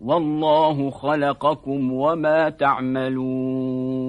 والله خلقكم وما تعملون